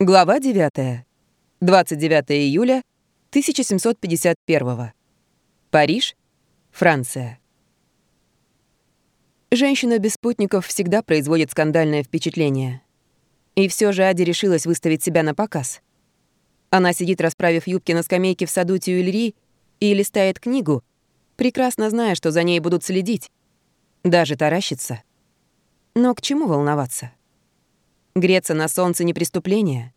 Глава 9. 29 июля 1751. Париж, Франция. Женщина без спутников всегда производит скандальное впечатление. И все же Ади решилась выставить себя на показ. Она сидит, расправив юбки на скамейке в саду Тюильри и листает книгу, прекрасно зная, что за ней будут следить. Даже таращится. Но к чему волноваться? Греться на солнце не преступление.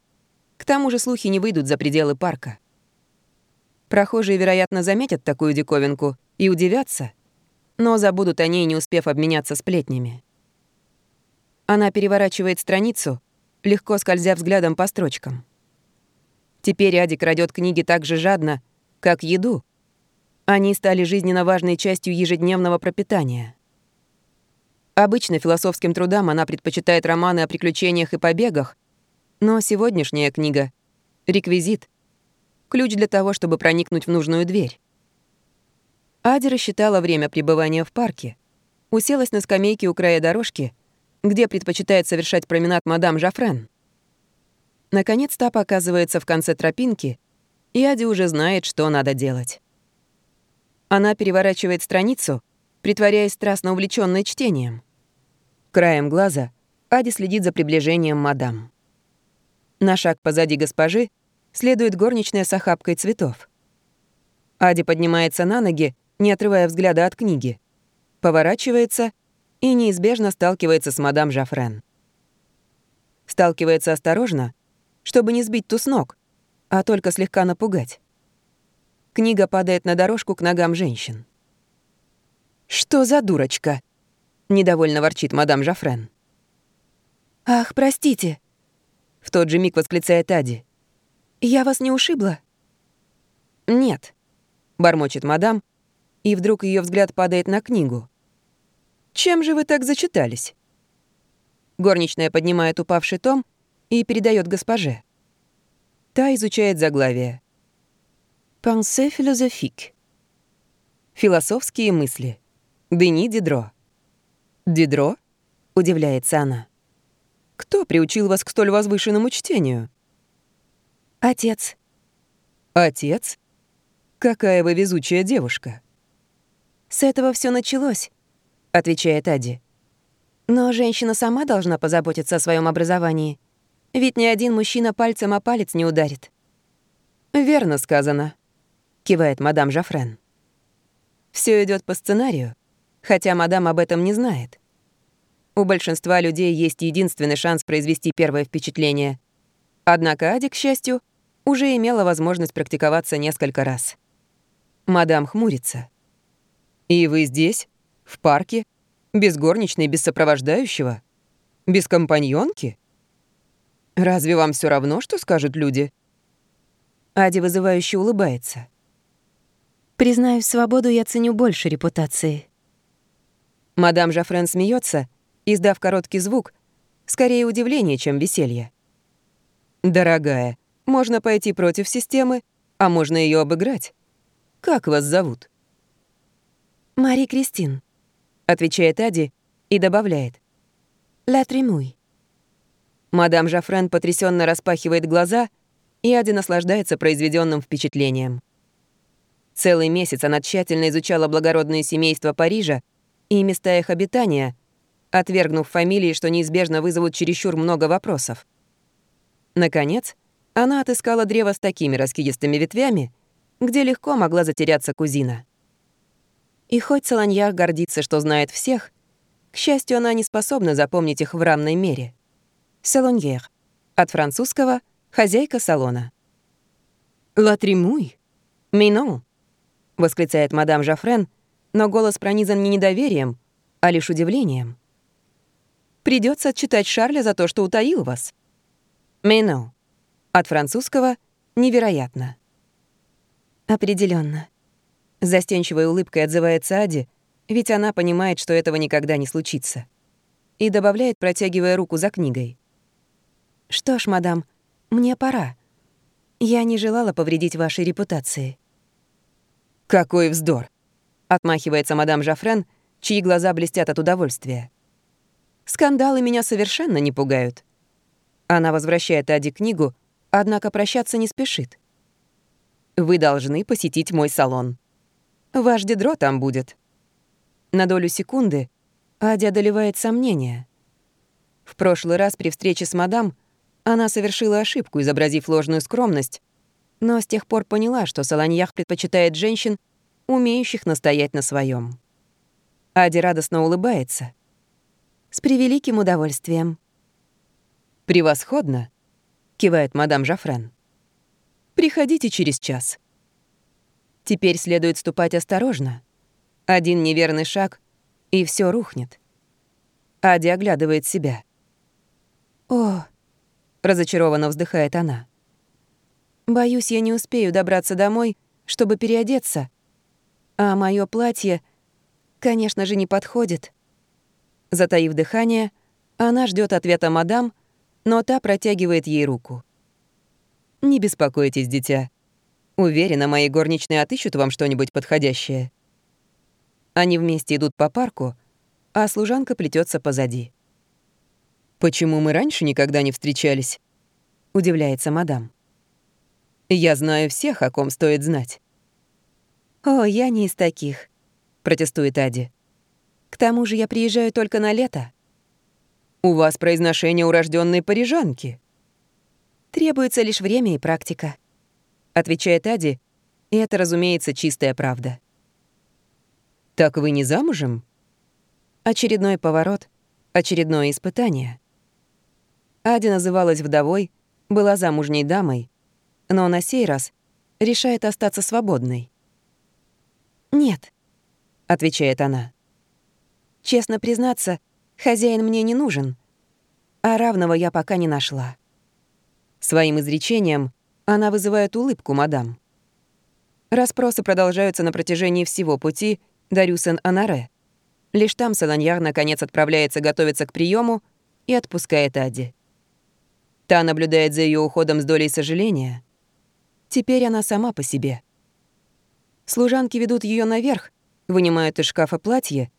К тому же слухи не выйдут за пределы парка. Прохожие, вероятно, заметят такую диковинку и удивятся, но забудут о ней, не успев обменяться сплетнями. Она переворачивает страницу, легко скользя взглядом по строчкам. Теперь Ади крадет книги так же жадно, как еду. Они стали жизненно важной частью ежедневного пропитания. Обычно философским трудам она предпочитает романы о приключениях и побегах, но сегодняшняя книга — реквизит, ключ для того, чтобы проникнуть в нужную дверь. Ади рассчитала время пребывания в парке, уселась на скамейке у края дорожки, где предпочитает совершать променад мадам Жафрен. Наконец то оказывается в конце тропинки, и Ади уже знает, что надо делать. Она переворачивает страницу, притворяясь страстно увлечённой чтением. Краем глаза Ади следит за приближением мадам. На шаг позади госпожи следует горничная с охапкой цветов. Ади поднимается на ноги, не отрывая взгляда от книги, поворачивается и неизбежно сталкивается с мадам Жафрен. Сталкивается осторожно, чтобы не сбить ту с ног, а только слегка напугать. Книга падает на дорожку к ногам женщин. «Что за дурочка?» — недовольно ворчит мадам Жафрен. «Ах, простите!» — в тот же миг восклицает Ади. «Я вас не ушибла?» «Нет», — бормочет мадам, и вдруг ее взгляд падает на книгу. «Чем же вы так зачитались?» Горничная поднимает упавший том и передает госпоже. Та изучает заглавие. «Pensée philosophique». «Философские мысли». Дени Дидро. «Дидро?» — удивляется она. «Кто приучил вас к столь возвышенному чтению?» «Отец». «Отец? Какая вы везучая девушка!» «С этого все началось», — отвечает Ади. «Но женщина сама должна позаботиться о своем образовании, ведь ни один мужчина пальцем о палец не ударит». «Верно сказано», — кивает мадам Жафрен. Все идет по сценарию, хотя мадам об этом не знает. У большинства людей есть единственный шанс произвести первое впечатление. Однако Ади, к счастью, уже имела возможность практиковаться несколько раз. Мадам хмурится. «И вы здесь? В парке? Без горничной, без сопровождающего? Без компаньонки? Разве вам все равно, что скажут люди?» Ади вызывающе улыбается. «Признаюсь, свободу я ценю больше репутации». Мадам Жафрен смеется, издав короткий звук, скорее удивление, чем веселье. «Дорогая, можно пойти против системы, а можно ее обыграть. Как вас зовут?» «Мари Кристин», — отвечает Ади и добавляет. «Ла Тремуй». Мадам Жафрен потрясенно распахивает глаза, и Ади наслаждается произведенным впечатлением. Целый месяц она тщательно изучала благородные семейства Парижа и места их обитания, отвергнув фамилии, что неизбежно вызовут чересчур много вопросов. Наконец, она отыскала древо с такими раскидистыми ветвями, где легко могла затеряться кузина. И хоть Солоньяр гордится, что знает всех, к счастью, она не способна запомнить их в равной мере. Салоньер. От французского «хозяйка салона». «Ла тремуй? Минон?» — восклицает мадам Жафрен, но голос пронизан не недоверием, а лишь удивлением. Придется отчитать Шарля за то, что утаил вас. Мино. От французского «невероятно». Определенно. Застенчивой улыбкой отзывается Ади, ведь она понимает, что этого никогда не случится. И добавляет, протягивая руку за книгой. «Что ж, мадам, мне пора. Я не желала повредить вашей репутации». «Какой вздор!» — отмахивается мадам Жафрен, чьи глаза блестят от удовольствия. «Скандалы меня совершенно не пугают. Она возвращает Аде книгу, однако прощаться не спешит. «Вы должны посетить мой салон. Ваш дедро там будет». На долю секунды Адя одолевает сомнение. В прошлый раз при встрече с мадам она совершила ошибку, изобразив ложную скромность, но с тех пор поняла, что Солоньях предпочитает женщин, умеющих настоять на своем. Ади радостно улыбается. «С превеликим удовольствием». «Превосходно», — кивает мадам Жафрен. «Приходите через час». Теперь следует ступать осторожно. Один неверный шаг, и все рухнет. Ади оглядывает себя. «О!» — разочарованно вздыхает она. «Боюсь, я не успею добраться домой, чтобы переодеться. А мое платье, конечно же, не подходит». Затаив дыхание, она ждет ответа мадам, но та протягивает ей руку. «Не беспокойтесь, дитя. Уверена, мои горничные отыщут вам что-нибудь подходящее». Они вместе идут по парку, а служанка плетется позади. «Почему мы раньше никогда не встречались?» — удивляется мадам. «Я знаю всех, о ком стоит знать». «О, я не из таких», — протестует Ади. «К тому же я приезжаю только на лето». У вас произношение урожденной парижанки. Требуется лишь время и практика, отвечает Ади, и это, разумеется, чистая правда. Так вы не замужем? Очередной поворот, очередное испытание. Ади называлась вдовой, была замужней дамой, но на сей раз решает остаться свободной. «Нет», — отвечает она. «Честно признаться, Хозяин мне не нужен, а равного я пока не нашла. Своим изречением она вызывает улыбку мадам. Расспросы продолжаются на протяжении всего пути до Рюсен-Анаре. Лишь там Солоньяр наконец отправляется готовиться к приему и отпускает Ади. Та наблюдает за ее уходом с долей сожаления. Теперь она сама по себе. Служанки ведут ее наверх, вынимают из шкафа платье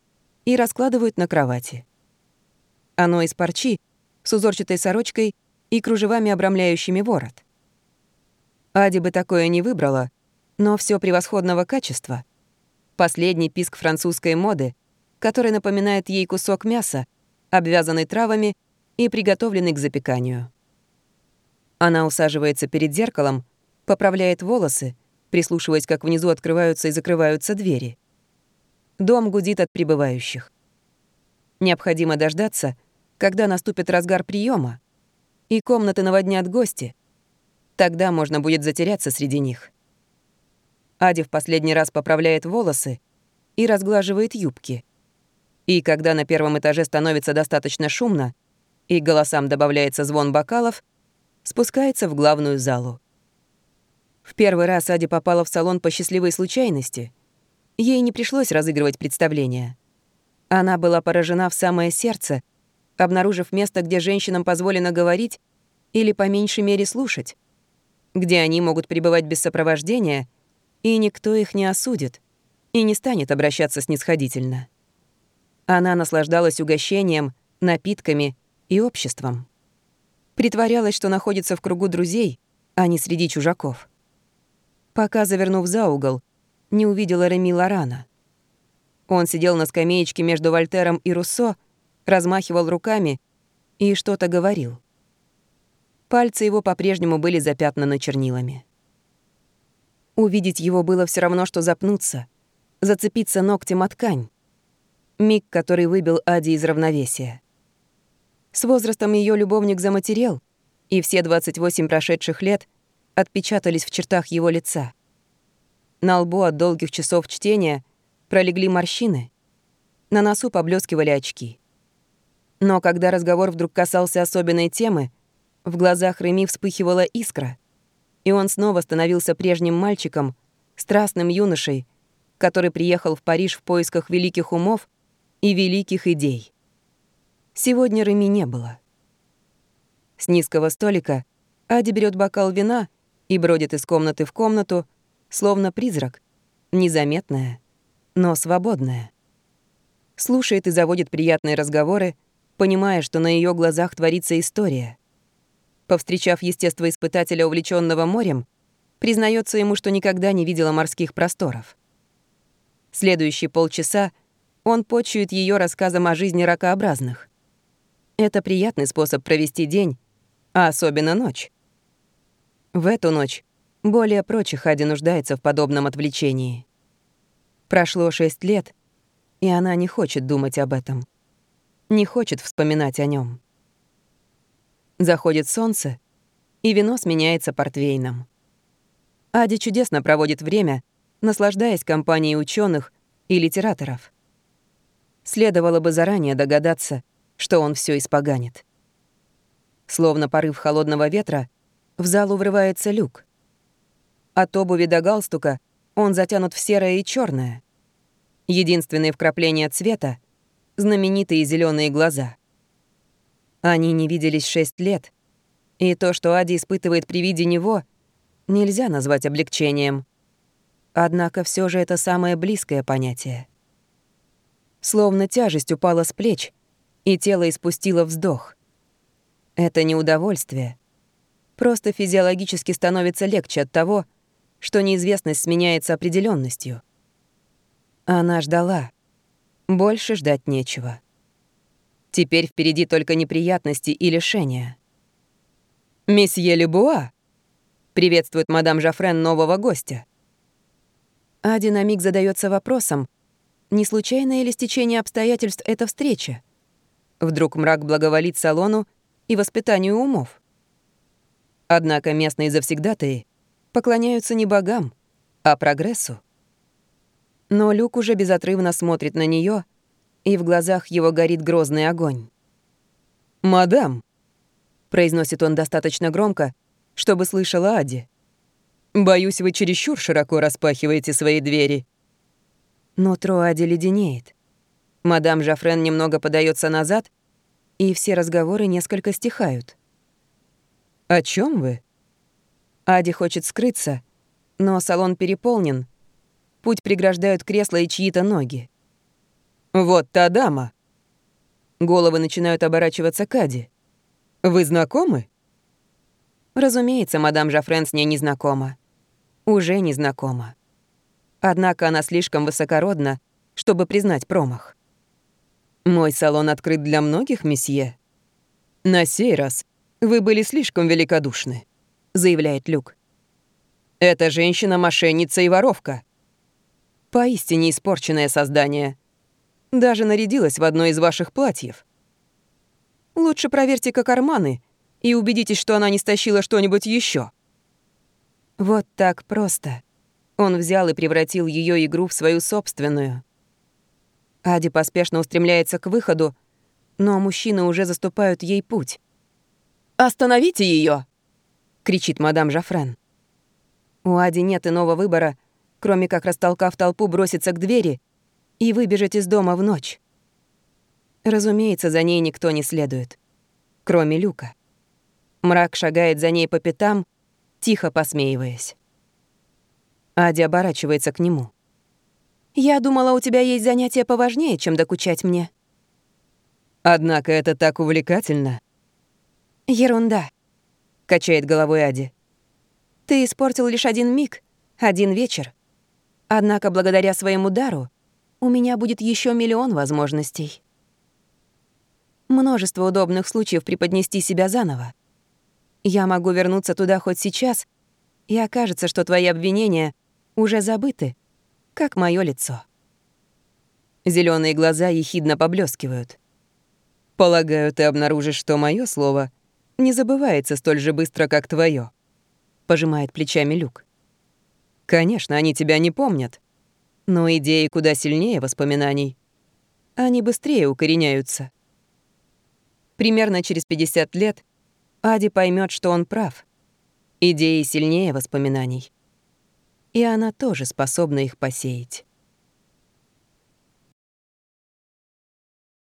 и раскладывают на кровати. Оно из парчи, с узорчатой сорочкой и кружевами, обрамляющими ворот. Ади бы такое не выбрала, но все превосходного качества. Последний писк французской моды, который напоминает ей кусок мяса, обвязанный травами и приготовленный к запеканию. Она усаживается перед зеркалом, поправляет волосы, прислушиваясь, как внизу открываются и закрываются двери. Дом гудит от прибывающих. Необходимо дождаться — когда наступит разгар приема, и комнаты наводнят гости. Тогда можно будет затеряться среди них. Ади в последний раз поправляет волосы и разглаживает юбки. И когда на первом этаже становится достаточно шумно, и голосам добавляется звон бокалов, спускается в главную залу. В первый раз Ади попала в салон по счастливой случайности. Ей не пришлось разыгрывать представление. Она была поражена в самое сердце — обнаружив место, где женщинам позволено говорить или по меньшей мере слушать, где они могут пребывать без сопровождения, и никто их не осудит и не станет обращаться снисходительно. Она наслаждалась угощением, напитками и обществом. Притворялась, что находится в кругу друзей, а не среди чужаков. Пока, завернув за угол, не увидела Реми Лорана. Он сидел на скамеечке между Вольтером и Руссо, размахивал руками и что-то говорил. Пальцы его по-прежнему были запятнаны чернилами. Увидеть его было все равно, что запнуться, зацепиться ногтем о ткань. Миг, который выбил Ади из равновесия. С возрастом ее любовник заматерел, и все 28 прошедших лет отпечатались в чертах его лица. На лбу от долгих часов чтения пролегли морщины, на носу поблескивали очки. Но когда разговор вдруг касался особенной темы, в глазах Реми вспыхивала искра, и он снова становился прежним мальчиком, страстным юношей, который приехал в Париж в поисках великих умов и великих идей. Сегодня Реми не было. С низкого столика Ади берет бокал вина и бродит из комнаты в комнату, словно призрак, незаметная, но свободная. Слушает и заводит приятные разговоры, понимая, что на ее глазах творится история. повстречав естествоиспытателя, увлеченного морем, признается ему, что никогда не видела морских просторов. Следующие полчаса он почует ее рассказом о жизни ракообразных. Это приятный способ провести день, а особенно ночь. В эту ночь более прочих Ади нуждается в подобном отвлечении. Прошло шесть лет, и она не хочет думать об этом. Не хочет вспоминать о нем. Заходит солнце, и вино сменяется портвейном. Ади чудесно проводит время, наслаждаясь компанией ученых и литераторов. Следовало бы заранее догадаться, что он все испоганит. Словно порыв холодного ветра, в залу врывается люк. От обуви до галстука он затянут в серое и черное. Единственные вкрапления цвета — знаменитые зеленые глаза. Они не виделись шесть лет, и то, что Ади испытывает при виде него, нельзя назвать облегчением. Однако все же это самое близкое понятие. Словно тяжесть упала с плеч, и тело испустило вздох. Это не удовольствие. Просто физиологически становится легче от того, что неизвестность сменяется определенностью. Она ждала. Больше ждать нечего. Теперь впереди только неприятности и лишения. «Месье Лебуа!» — приветствует мадам Жафрен нового гостя. Ади на миг задается вопросом, не случайное ли стечение обстоятельств эта встреча? Вдруг мрак благоволит салону и воспитанию умов. Однако местные завсегдатаи поклоняются не богам, а прогрессу. Но Люк уже безотрывно смотрит на нее, и в глазах его горит грозный огонь. «Мадам», — произносит он достаточно громко, чтобы слышала Ади, «боюсь, вы чересчур широко распахиваете свои двери». Но Троади леденеет. Мадам Жафрен немного подается назад, и все разговоры несколько стихают. «О чем вы?» Ади хочет скрыться, но салон переполнен. Путь преграждают кресла и чьи-то ноги. «Вот та дама!» Головы начинают оборачиваться к Ади. «Вы знакомы?» Разумеется, мадам Жафрен с ней не знакома. Уже не знакома. Однако она слишком высокородна, чтобы признать промах. «Мой салон открыт для многих, месье. На сей раз вы были слишком великодушны», — заявляет Люк. «Эта женщина — мошенница и воровка. Поистине испорченное создание. Даже нарядилась в одно из ваших платьев. Лучше проверьте-ка карманы и убедитесь, что она не стащила что-нибудь еще. Вот так просто. Он взял и превратил ее игру в свою собственную. Ади поспешно устремляется к выходу, но мужчины уже заступают ей путь. «Остановите ее! кричит мадам Жафрен. У Ади нет иного выбора, кроме как, растолкав толпу, броситься к двери и выбежать из дома в ночь. Разумеется, за ней никто не следует, кроме Люка. Мрак шагает за ней по пятам, тихо посмеиваясь. Ади оборачивается к нему. «Я думала, у тебя есть занятия поважнее, чем докучать мне». «Однако это так увлекательно». «Ерунда», — качает головой Ади. «Ты испортил лишь один миг, один вечер. Однако благодаря своему дару у меня будет еще миллион возможностей. Множество удобных случаев преподнести себя заново. Я могу вернуться туда хоть сейчас, и окажется, что твои обвинения — уже забыты, как мое лицо. Зеленые глаза ехидно поблескивают. Полагаю, ты обнаружишь, что мое слово не забывается столь же быстро, как твое. Пожимает плечами Люк. Конечно, они тебя не помнят, но идеи куда сильнее воспоминаний. Они быстрее укореняются. Примерно через 50 лет Ади поймет, что он прав. Идеи сильнее воспоминаний и она тоже способна их посеять.